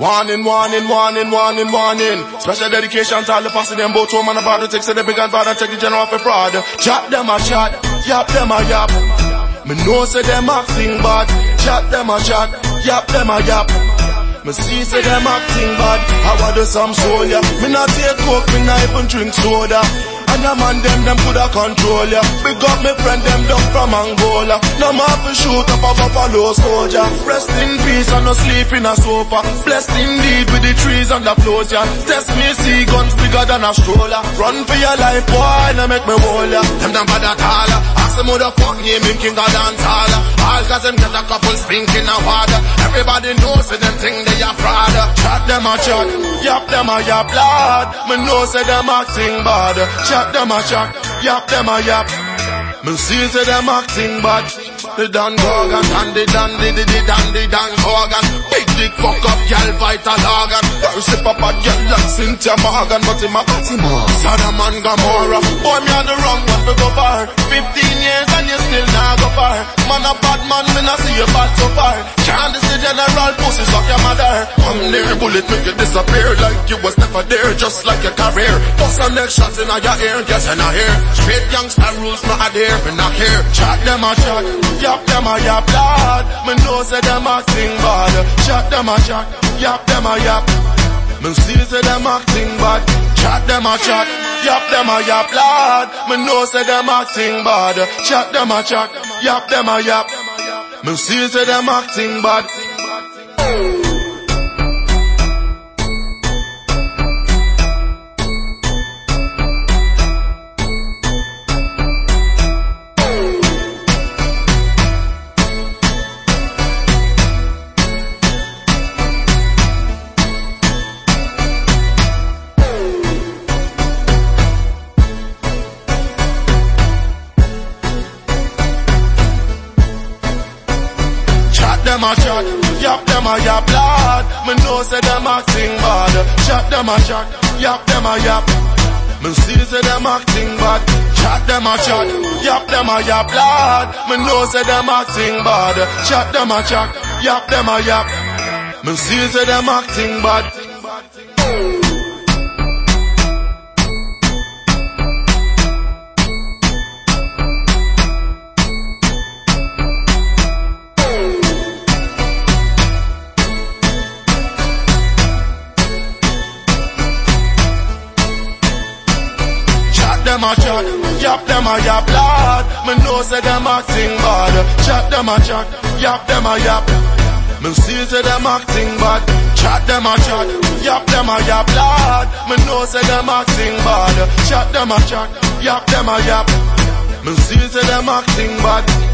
Warning, warning, warning, warning, warning. Special dedication to all the posse them both home and about to take to the big and bad and take the general for fraud. Chat them a chat, yap them a yap. Me know say them acting bad. Chat them a chat, yap them a yap. Me see say them acting bad. I want do some soldier. Me not take coke, me not even drink soda. And a man them, them coulda control ya. Big up me friend them down from Angola. No more to shoot up a buffalo soldier. Rest in peace and no sleep in a sofa. Blessed indeed with the trees and the floors ya. Test me see guns bigger than a stroller. Run for your life boy, now make me wall ya. Them them bad at all. Ask them who the fuck name him king of dance all. All cause them get a couple stinking of water. Everybody knows say them think they are fraud. Chat them a chat, yap them a yap lad. Me know say them acting bad. Chat them a chat, yap them a yap. Me see say them acting bad. The Dan Gorgon and the dandy, the the dandy Dan Gorgon. Big dick fuck up, girl vital organ. Girl slip up a girl like Cynthia Morgan, but him a Fatima. Saddam and Gomorrah. Boy, me on the wrong one to go far. 15 years and you still not go far. Man a bad man, me not see you bad so far. Can't this the general pussy suck your mother. Come near, bullet make you disappear like you was never there, just like your career. Bust a next shot in your ear, guess I not here. Straight gangsta rules not adhere, me not here. Chat them a chat, yap them a yap lad. Me know say them acting bad. Chat them a chat, yap them a yap. Me see say them acting bad. Chat them a chat, yap them a yap lad. Me know say them acting bad. Chat them a chat, yap them a yap. Me see say them acting bad. Them a chat, yap them a yap lad. Me know say them acting bad. Chat them a chat, yap them a yap. Me see say them acting bad. Chat them a chat, yap them a yap lad. Me know say them acting bad. Chat them a chat, yap them a yap. Me see say them acting bad. Them a chat, yap them a yap lad. Me know say them acting bad. Chat them a chat, yap them a yap. Me see say them acting bad. Chat them a chat, yap them a yap lad. Me know say them acting bad. Chat them a chat, yap them a yap. Me see say them acting bad.